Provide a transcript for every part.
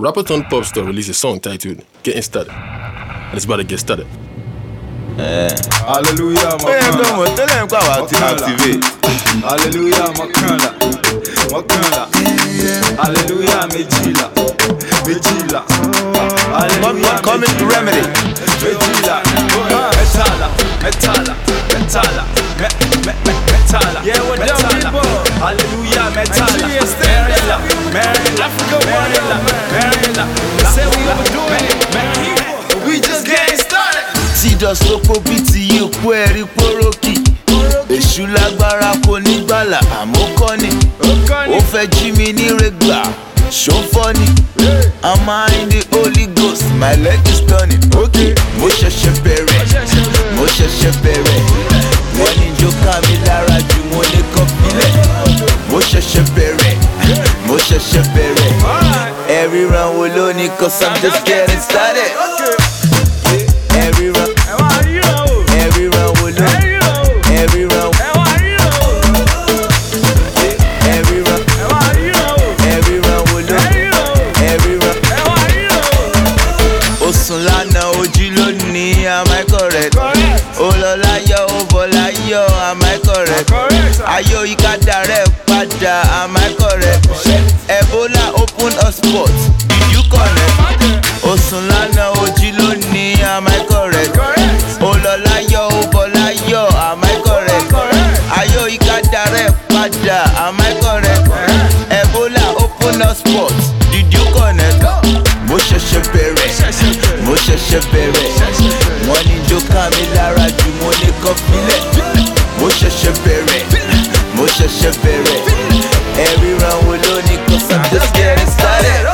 Rapper turned pop star released a song titled Getting Started. And it's about to get started. Hallelujah, ó yẹ pé mọ̀kànlá. mo tẹ́lẹ̀ ń pa wá ti activate. Hallelujah, mọ̀kànlá. Mọ̀kànlá. Hallelujah, méjìlá. Méjìlá. Hallelujah, Coming remedy. Méjìlá. Mẹ́tàlá. Tíjọs lóko bíi ti òkú ẹ̀rí pórókì. Èṣù lágbára kò ní gbàlà àmọ́ kọ́ ni ó fẹ́ jí mi ní rẹgbà ṣó fọ́ ni i'm in the holy ghost my leg is turning. Okay mo ṣẹ̀ṣẹ̀ bẹ̀rẹ̀. Mo ṣẹ̀ṣẹ̀ bẹ̀rẹ̀. Wọ́n ní jó ká mi lára jù mo ní kọ́ filẹ̀. Mo ṣẹ̀ṣẹ̀ bẹ̀rẹ̀. Mo ṣẹ̀ṣẹ̀ bẹ̀rẹ̀. Round wo ló ní? Cause i'm just getting started. every ojú am I correct? ó lọ láyọ̀ ó bọ̀ láyọ̀ am I correct? ayọ̀ ìkadà rẹ̀ padà am I correct? ebola open hotspot did you connect? sùn lánàá lónìí am I correct? lọ láyọ̀ ó bọ̀ láyọ̀ am I correct? ayọ̀ ìkadà rẹ̀ padà am I correct? ebola open hotspot did you connect? mo ṣẹ̀ṣẹ̀ bẹ̀rẹ̀ ṣẹ̀ṣẹ̀ bẹ̀rẹ̀. Wọ́n ní jó ká lára jù mo ní kọ́ mo ṣẹ̀ṣẹ̀ bẹ̀rẹ̀ mo ṣẹ̀ṣẹ̀ bẹ̀rẹ̀. Round wo ló ní cause I'm just getting started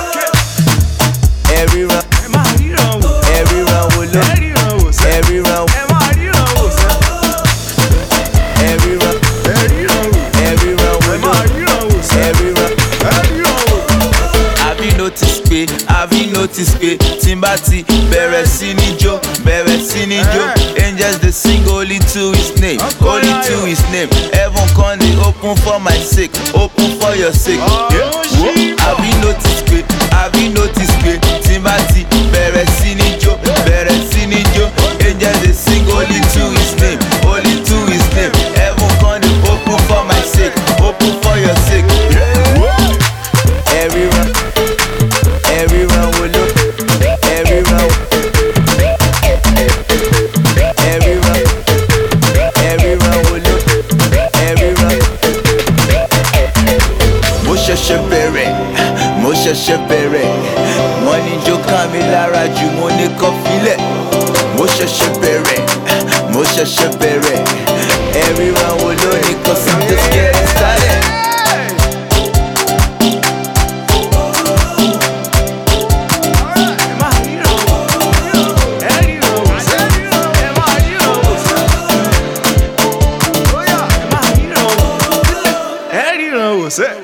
tí n bá ti bẹ̀rẹ̀ sí ní jó bẹ̀rẹ̀ sí ní jó. Angels dey sing only to his name only to his name. Heaven come dey open for my sake open for your sake. Yeah. Mo ṣẹ̀ṣẹ̀ bẹ̀rẹ̀, mo ṣẹ̀ṣẹ̀ bẹ̀rẹ̀, wọ́n ní jó ká mi lára jù mo ní kọ́ filẹ̀. Mo ṣẹ̀ṣẹ̀ bẹ̀rẹ̀, mo ṣẹ̀ṣẹ̀ bẹ̀rẹ̀, every round will look ní cause I'm just getting started. Okay.